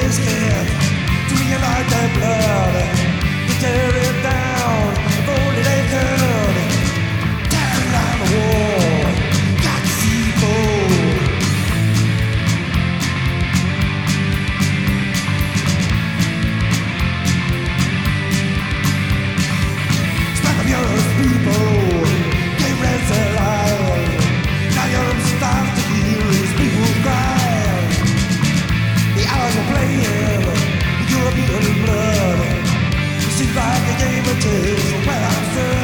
face there. gave a taste I'm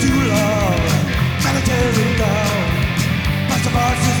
to love, solitary down. My survivor's